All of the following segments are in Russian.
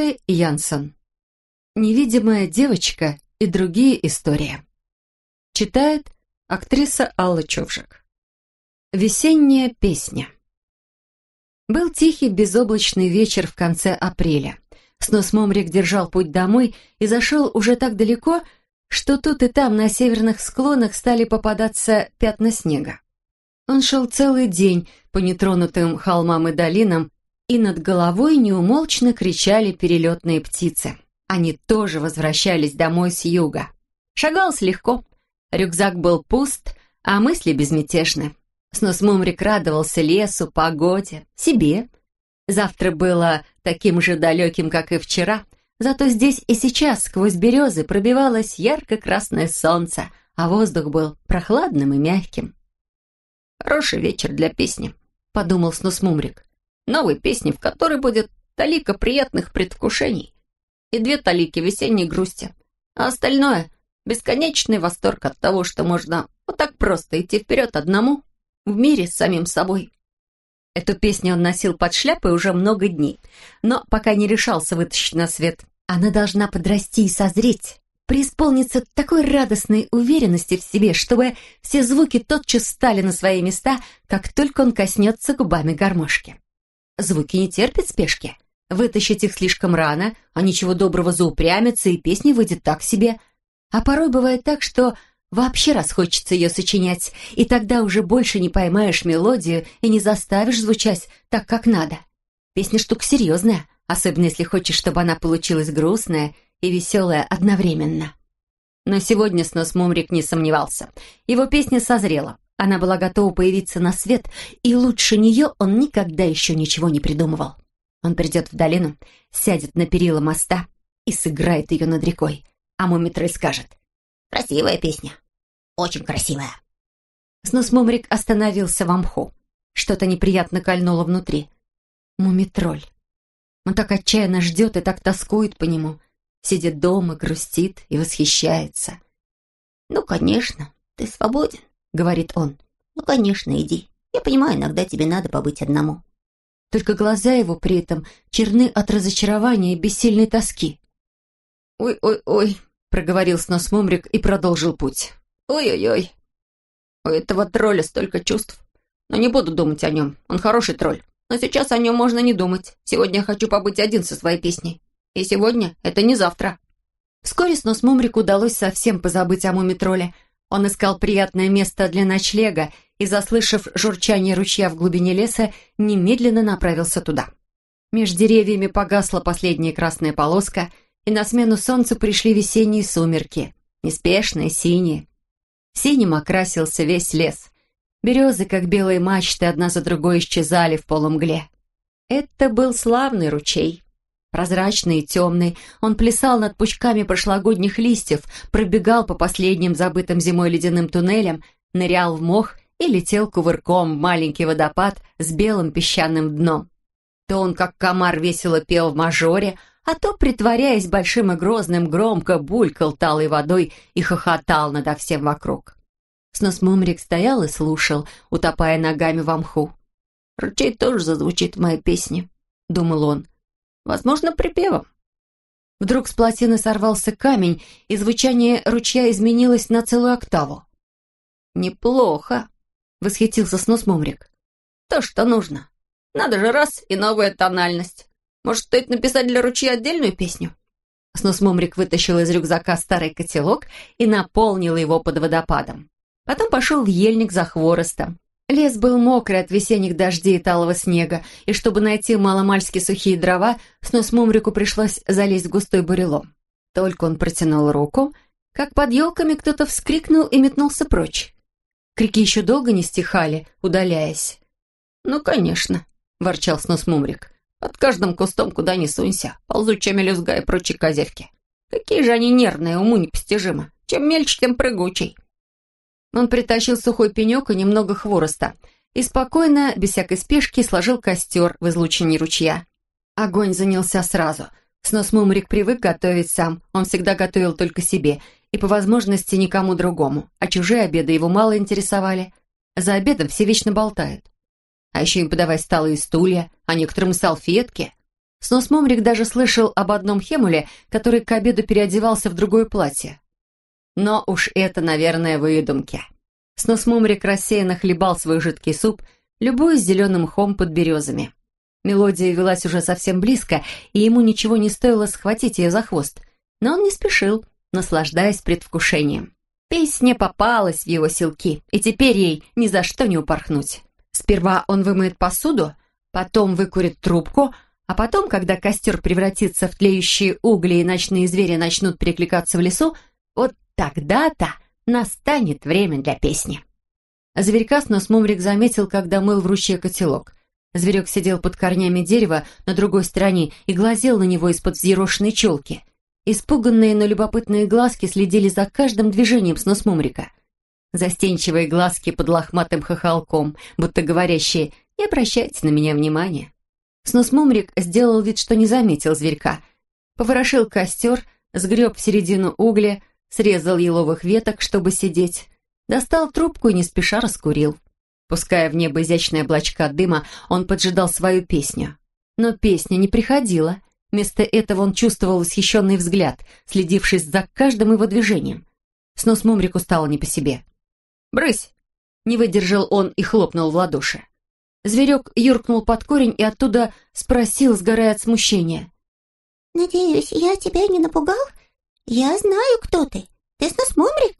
Тове Янсон. «Невидимая девочка и другие истории». Читает актриса Алла Човжик. Весенняя песня. Был тихий безоблачный вечер в конце апреля. Снос Момрик держал путь домой и зашел уже так далеко, что тут и там на северных склонах стали попадаться пятна снега. Он шел целый день по нетронутым холмам и долинам, и над головой неумолчно кричали перелетные птицы. Они тоже возвращались домой с юга. Шагалось легко. Рюкзак был пуст, а мысли безмятежны. Снос Мумрик радовался лесу, погоде, себе. Завтра было таким же далеким, как и вчера, зато здесь и сейчас сквозь березы пробивалось ярко-красное солнце, а воздух был прохладным и мягким. «Хороший вечер для песни», — подумал Снус Мумрик. «Новой песни, в которой будет талика приятных предвкушений и две талики весенней грусти, а остальное — бесконечный восторг от того, что можно вот так просто идти вперед одному в мире с самим собой». Эту песню он носил под шляпой уже много дней, но пока не решался вытащить на свет. Она должна подрасти и созреть, преисполниться такой радостной уверенности в себе, чтобы все звуки тотчас стали на свои места, как только он коснется губами гармошки. Звуки не терпят спешки. Вытащить их слишком рано, а ничего доброго заупрямятся, и песня выйдет так себе. А порой бывает так, что вообще расхочется ее сочинять, и тогда уже больше не поймаешь мелодию и не заставишь звучать так, как надо. Песня штука серьезная, особенно если хочешь, чтобы она получилась грустная и веселая одновременно. Но сегодня Снос Мумрик не сомневался. Его песня созрела. Она была готова появиться на свет, и лучше нее он никогда еще ничего не придумывал. Он придет в долину, сядет на перила моста и сыграет ее над рекой. А Мумитроль скажет «Красивая песня, очень красивая». Снос Мумрик остановился в амху. Что-то неприятно кольнуло внутри. Мумитроль. Он так отчаянно ждет и так тоскует по нему — сидит дома, грустит и восхищается. «Ну, конечно, ты свободен», — говорит он. «Ну, конечно, иди. Я понимаю, иногда тебе надо побыть одному». Только глаза его при этом черны от разочарования и бессильной тоски. «Ой-ой-ой», — проговорил снос Мумрик и продолжил путь. «Ой-ой-ой, у этого тролля столько чувств. Но не буду думать о нем, он хороший тролль. Но сейчас о нем можно не думать. Сегодня я хочу побыть один со своей песней. И сегодня это не завтра. Вскоре снос Мумрику удалось совсем позабыть о мумитроле. Он искал приятное место для ночлега и, заслышав журчание ручья в глубине леса, немедленно направился туда. Меж деревьями погасла последняя красная полоска, и на смену солнцу пришли весенние сумерки, неспешные, синие. Синим окрасился весь лес. Березы, как белые мачты, одна за другой исчезали в полумгле. Это был славный ручей. Прозрачный и темный, он плясал над пучками прошлогодних листьев, пробегал по последним забытым зимой ледяным туннелям, нырял в мох и летел кувырком в маленький водопад с белым песчаным дном. То он, как комар, весело пел в мажоре, а то, притворяясь большим и грозным, громко булькал талой водой и хохотал надо всем вокруг. Снос Мумрик стоял и слушал, утопая ногами в мху. «Ручей тоже зазвучит в моей песне», — думал он. Возможно, припевом. Вдруг с плотины сорвался камень, и звучание ручья изменилось на целую октаву. «Неплохо», — восхитился снос Мумрик. «То, что нужно. Надо же раз и новая тональность. Может, стоит написать для ручья отдельную песню?» Снос Мумрик вытащил из рюкзака старый котелок и наполнил его под водопадом. Потом пошел в ельник за хворостом. Лес был мокрый от весенних дождей и талого снега, и чтобы найти маломальски сухие дрова, снос Мумрику пришлось залезть в густой бурелом. Только он протянул руку, как под елками кто-то вскрикнул и метнулся прочь. Крики еще долго не стихали, удаляясь. «Ну, конечно», — ворчал снос Мумрик. «Под каждым кустом куда ни сунься, ползучая мелюзга и прочие козявки. Какие же они нервные, уму непостижимо. Чем мельче, тем прыгучей». Он притащил сухой пенек и немного хвороста и спокойно, без всякой спешки, сложил костер в излучине ручья. Огонь занялся сразу. Снос Мумрик привык готовить сам, он всегда готовил только себе и по возможности никому другому, а чужие обеды его мало интересовали. За обедом все вечно болтают. А еще им подавать столы и стулья, а некоторым салфетки. Сносмомрик даже слышал об одном Хемуле, который к обеду переодевался в другое платье. Но уж это, наверное, выдумки. Сносмомрик рассеянно хлебал свой жидкий суп, любуясь зеленым мхом под березами. Мелодия велась уже совсем близко, и ему ничего не стоило схватить ее за хвост. Но он не спешил, наслаждаясь предвкушением. Песня попалась в его силки, и теперь ей ни за что не упорхнуть. Сперва он вымоет посуду, потом выкурит трубку, а потом, когда костер превратится в тлеющие угли и ночные звери начнут перекликаться в лесу, вот тогда-то настанет время для песни. Зверька снос Мумрик заметил, когда мыл в ручье котелок. Зверек сидел под корнями дерева на другой стороне и глазел на него из-под взъерошенной челки. Испуганные, но любопытные глазки следили за каждым движением снос Мумрика. Застенчивые глазки под лохматым хохолком, будто говорящие «Не обращайте на меня внимания». Снос Мумрик сделал вид, что не заметил зверька. Поворошил костер, сгреб в середину угля, срезал еловых веток, чтобы сидеть, достал трубку и не спеша раскурил. Пуская в небо изящные облачка дыма, он поджидал свою песню. Но песня не приходила. Вместо этого он чувствовал восхищенный взгляд, следивший за каждым его движением. Снос Мумрику стало не по себе. «Брысь!» Не выдержал он и хлопнул в ладоши. Зверек юркнул под корень и оттуда спросил, сгорая от смущения. «Надеюсь, я тебя не напугал? Я знаю, кто ты. Ты снос Мумрик?»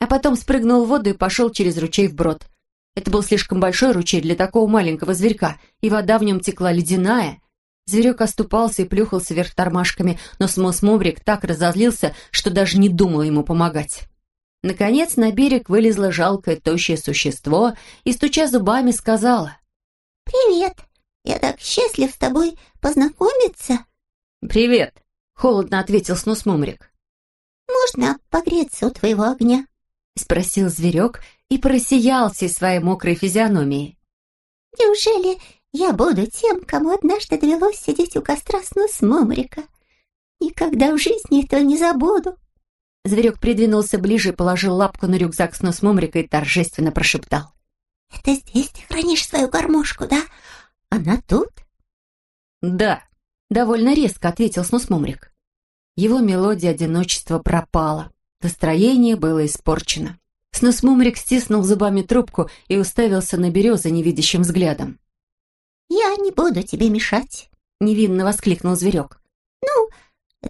А потом спрыгнул в воду и пошел через ручей вброд. Это был слишком большой ручей для такого маленького зверька, и вода в нем текла ледяная. Зверек оступался и плюхался вверх тормашками, но Смос Мумрик так разозлился, что даже не думал ему помогать. Наконец на берег вылезло жалкое тощее существо и, стуча зубами, сказала. «Привет! Я так счастлив с тобой познакомиться!» «Привет!» — холодно ответил Снусмумрик. «Можно погреться у твоего огня?» — спросил зверек и просиял всей своей мокрой физиономией. «Неужели я буду тем, кому однажды довелось сидеть у костра Снусмумрика? Никогда в жизни этого не забуду!» Зверек придвинулся ближе, положил лапку на рюкзак с нос Мумрика и торжественно прошептал. «Это здесь ты хранишь свою гармошку, да? Она тут?» «Да», — довольно резко ответил снос Мумрик. Его мелодия одиночества пропала. Настроение было испорчено. Снос Мумрик стиснул зубами трубку и уставился на березы невидящим взглядом. «Я не буду тебе мешать», — невинно воскликнул зверек. «Ну,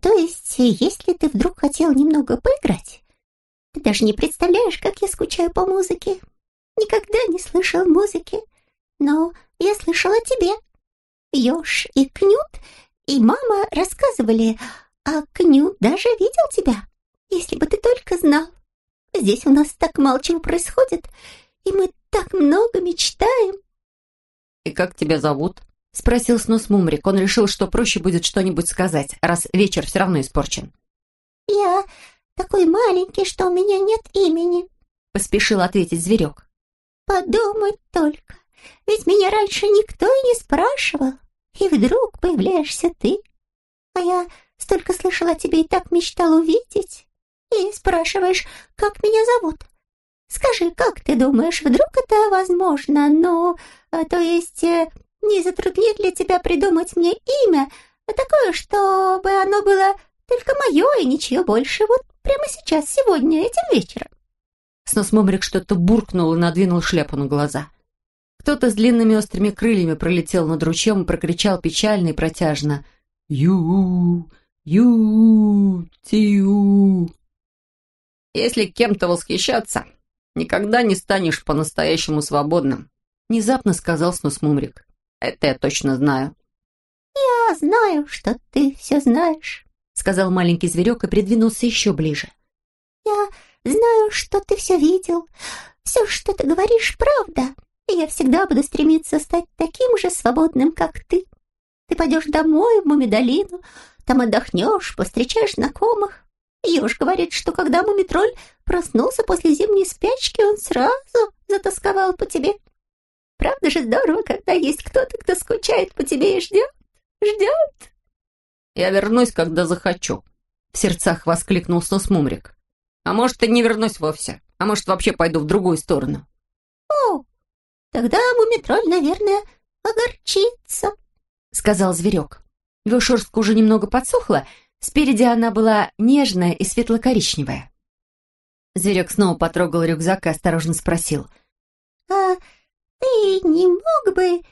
то есть, если ты вдруг хотел немного поиграть, ты даже не представляешь, как я скучаю по музыке. Никогда не слышал музыки, но я слышала о тебе. Ёж и Кнют и мама рассказывали, а Кнют даже видел тебя, если бы ты только знал. Здесь у нас так мало чего происходит, и мы так много мечтаем. «И как тебя зовут?» — спросил Снус Мумрик. Он решил, что проще будет что-нибудь сказать, раз вечер все равно испорчен. «Я такой маленький, что у меня нет имени», — поспешил ответить зверек. «Подумать только, ведь меня раньше никто и не спрашивал, и вдруг появляешься ты. А я столько слышала о тебе и так мечтал увидеть. И спрашиваешь, как меня зовут. Скажи, как ты думаешь, вдруг это возможно? Ну, то есть, э, не затруднит ли тебя придумать мне имя, такое, чтобы оно было только мое и ничего больше, вот прямо сейчас, сегодня, этим вечером?» Снос Момрик что-то буркнул и надвинул шляпу на глаза. Кто-то с длинными острыми крыльями пролетел над ручьем и прокричал печально и протяжно «Ю, ю, тию». «Если кем-то восхищаться, никогда не станешь по-настоящему свободным», внезапно сказал Снос Мумрик. Это я точно знаю». «Я знаю, что ты все знаешь», — сказал маленький зверек и придвинулся еще ближе. «Я знаю, что ты все видел. Все, что ты говоришь, правда. И я всегда буду стремиться стать таким же свободным, как ты. Ты пойдешь домой в Мумидолину, там отдохнешь, повстречаешь знакомых. Ёж говорит, что когда Мумитроль проснулся после зимней спячки, он сразу затасковал по тебе. Правда же здорово, когда есть кто-то, кто скучает по тебе и ждет? Ждет? Я вернусь, когда захочу. В сердцах воскликнул Сос Мумрик. А может, и не вернусь вовсе. А может, вообще пойду в другую сторону. О, тогда Мумитроль, наверное, огорчится, сказал зверек. Его шерстка уже немного подсохла, спереди она была нежная и светло-коричневая. Зверек снова потрогал рюкзак и осторожно спросил. «А ты не мог бы...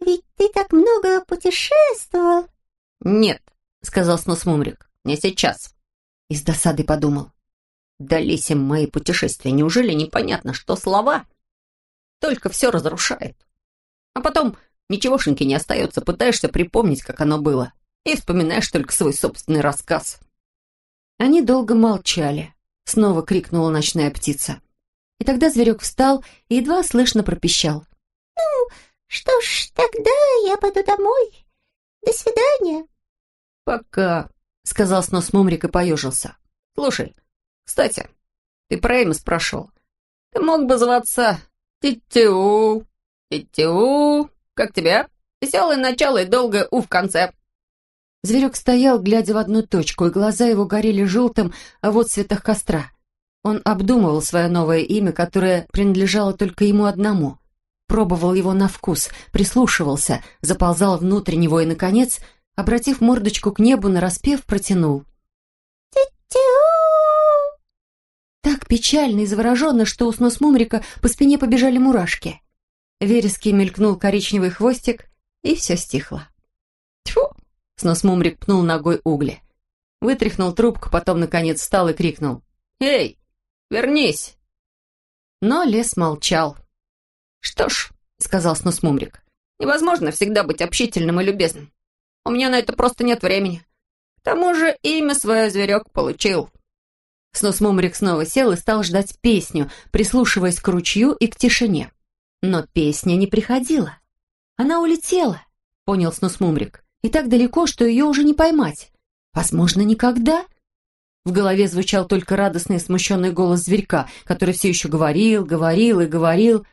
Ведь ты так много путешествовал?» «Нет», — сказал снос Мумрик, — «не сейчас». И с досадой подумал. «Дались им мои путешествия. Неужели непонятно, что слова только все разрушают? А потом ничегошеньки не остается, пытаешься припомнить, как оно было, и вспоминаешь только свой собственный рассказ». Они долго молчали. Снова крикнула ночная птица. И тогда зверек встал и едва слышно пропищал. «Ну, что ж, тогда я пойду домой. До свидания». «Пока», — сказал снос Мумрик и поежился. «Слушай, кстати, ты про имя спрашивал. Ты мог бы зваться Титю, Титю. Как тебя? Веселое начало и долгое «у» в конце». Зверек стоял, глядя в одну точку, и глаза его горели желтым а вот цветах костра. Он обдумывал свое новое имя, которое принадлежало только ему одному. Пробовал его на вкус, прислушивался, заползал внутрь него и, наконец, обратив мордочку к небу, нараспев, протянул. Так печально и завороженно, что у снос Мумрика по спине побежали мурашки. Верески мелькнул коричневый хвостик, и все стихло. Тьфу! Снос Мумрик пнул ногой угли. Вытряхнул трубку, потом, наконец, встал и крикнул. «Эй, вернись!» Но лес молчал. «Что ж», — сказал Снус Мумрик, «невозможно всегда быть общительным и любезным. У меня на это просто нет времени. К тому же имя свое зверек получил». Снус Мумрик снова сел и стал ждать песню, прислушиваясь к ручью и к тишине. Но песня не приходила. Она улетела, понял Снус Мумрик и так далеко, что ее уже не поймать. Возможно, никогда. В голове звучал только радостный и смущенный голос зверька, который все еще говорил, говорил и говорил.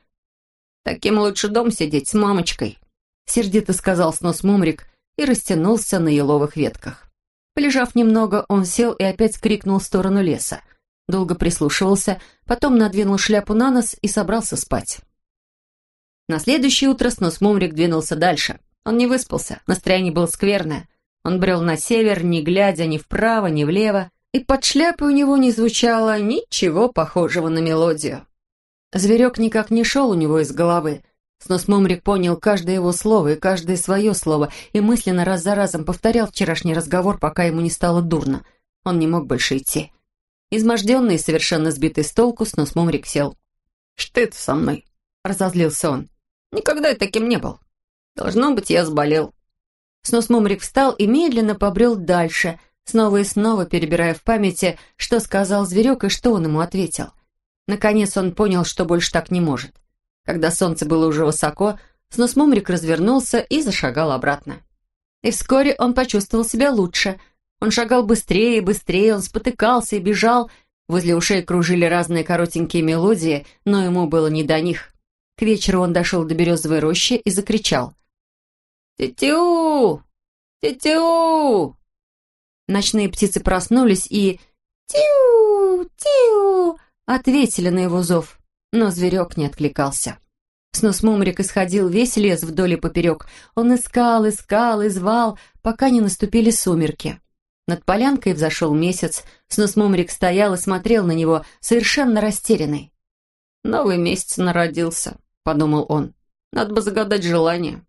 «Таким лучше дом сидеть с мамочкой», — сердито сказал снос Мумрик и растянулся на еловых ветках. Полежав немного, он сел и опять крикнул в сторону леса. Долго прислушивался, потом надвинул шляпу на нос и собрался спать. На следующее утро снос Мумрик двинулся дальше — он не выспался, настроение было скверное. Он брел на север, не глядя ни вправо, ни влево, и под шляпой у него не звучало ничего похожего на мелодию. Зверек никак не шел у него из головы. Снос Мумрик понял каждое его слово и каждое свое слово, и мысленно раз за разом повторял вчерашний разговор, пока ему не стало дурно. Он не мог больше идти. Изможденный и совершенно сбитый с толку, Снос Мумрик сел. «Что это со мной?» — разозлился он. «Никогда таким не был. Должно быть, я заболел». Снос Мумрик встал и медленно побрел дальше, снова и снова перебирая в памяти, что сказал зверек и что он ему ответил. Наконец он понял, что больше так не может. Когда солнце было уже высоко, Снос Мумрик развернулся и зашагал обратно. И вскоре он почувствовал себя лучше. Он шагал быстрее и быстрее, он спотыкался и бежал. Возле ушей кружили разные коротенькие мелодии, но ему было не до них. К вечеру он дошел до березовой рощи и закричал. «Тетю! Тетю!» Ночные птицы проснулись и «Тю! Тю!» ответили на его зов, но зверек не откликался. Снос Мумрик исходил весь лес вдоль и поперек. Он искал, искал и звал, пока не наступили сумерки. Над полянкой взошел месяц. Снос Мумрик стоял и смотрел на него, совершенно растерянный. «Новый месяц народился», — подумал он. «Надо бы загадать желание».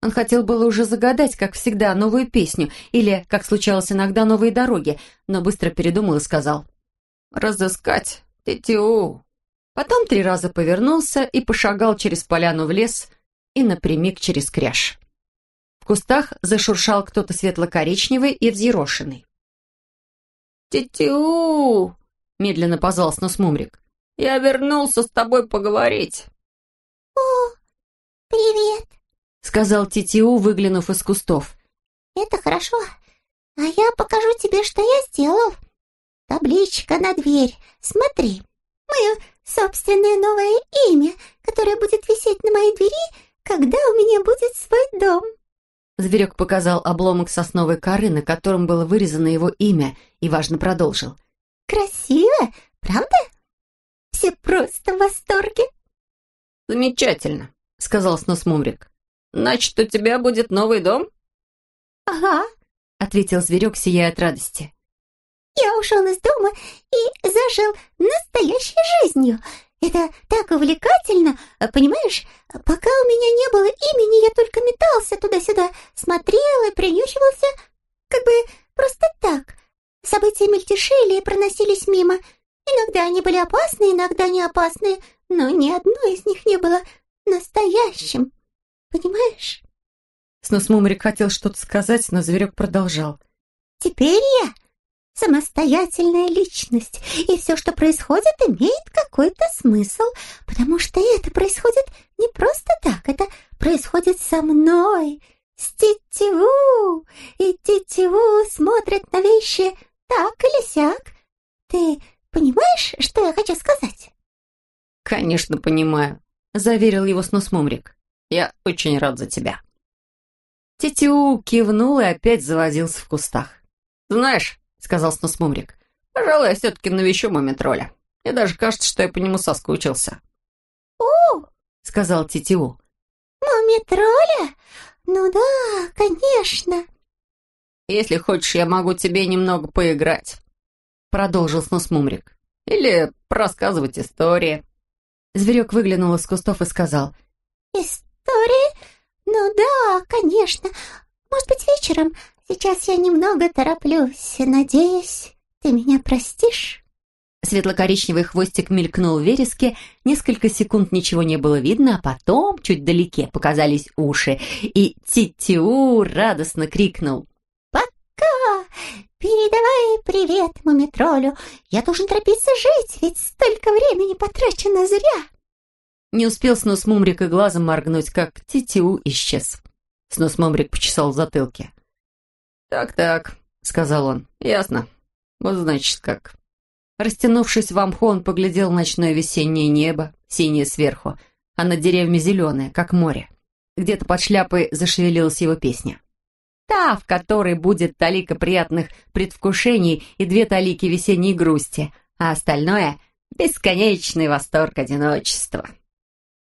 Он хотел было уже загадать, как всегда, новую песню или, как случалось иногда, новые дороги, но быстро передумал и сказал «Разыскать тетю». Потом три раза повернулся и пошагал через поляну в лес и напрямик через кряж. В кустах зашуршал кто-то светло-коричневый и взъерошенный. «Тетю!» — медленно позвал снос. «Я вернулся с тобой поговорить». «О, привет!» — сказал Титиу, выглянув из кустов. «Это хорошо. А я покажу тебе, что я сделал. Табличка на дверь. Смотри. Мое собственное новое имя, которое будет висеть на моей двери, когда у меня будет свой дом». Зверек показал обломок сосновой коры, на котором было вырезано его имя, и важно продолжил. «Красиво, правда? Все просто в восторге». «Замечательно», — сказал Снос Мумрик. Значит, у тебя будет новый дом?» «Ага», — ответил зверек, сияя от радости. «Я ушел из дома и зажил настоящей жизнью. Это так увлекательно, понимаешь? Пока у меня не было имени, я только метался туда-сюда, смотрел и принюхивался, как бы просто так. События мельтешили и проносились мимо. Иногда они были опасны, иногда не опасны, но ни одно из них не было настоящим. Понимаешь? Снос Мумрик хотел что-то сказать, но зверек продолжал. «Теперь я самостоятельная личность, и все, что происходит, имеет какой-то смысл, потому что это происходит не просто так, это происходит со мной, с Тетиву, и Тетиву смотрит на вещи так или сяк. Ты понимаешь, что я хочу сказать?» «Конечно, понимаю», — заверил его снос Мумрик. «Я очень рад за тебя». Тетиу кивнул и опять завозился в кустах. «Знаешь», — сказал снос Мумрик, «пожалуй, я все-таки навещу Мумитроля. Мне даже кажется, что я по нему соскучился». «О!» — сказал Тетиу. «Мумитроля? Ну да, конечно». «Если хочешь, я могу тебе немного поиграть», — продолжил снос Мумрик. «Или рассказывать истории». Зверек выглянул из кустов и сказал. «Истории? Ну да, конечно. Может быть, вечером. Сейчас я немного тороплюсь. Надеюсь, ты меня простишь?» Светло-коричневый хвостик мелькнул в вереске, несколько секунд ничего не было видно, а потом, чуть вдалеке, показались уши, и Титиу радостно крикнул. «Пока! Передавай привет мумитролю! Я должен торопиться жить, ведь столько времени потрачено зря!» Не успел Снос Мумрик и глазом моргнуть, как Титиу исчез. Снос Мумрик почесал в затылке. «Так-так», — сказал он, — «ясно. Вот значит как». Растянувшись в амху, он поглядел ночное весеннее небо, синее сверху, а над деревьями зеленое, как море. Где-то под шляпой зашевелилась его песня. Та, в которой будет талика приятных предвкушений и две талики весенней грусти, а остальное — бесконечный восторг одиночества.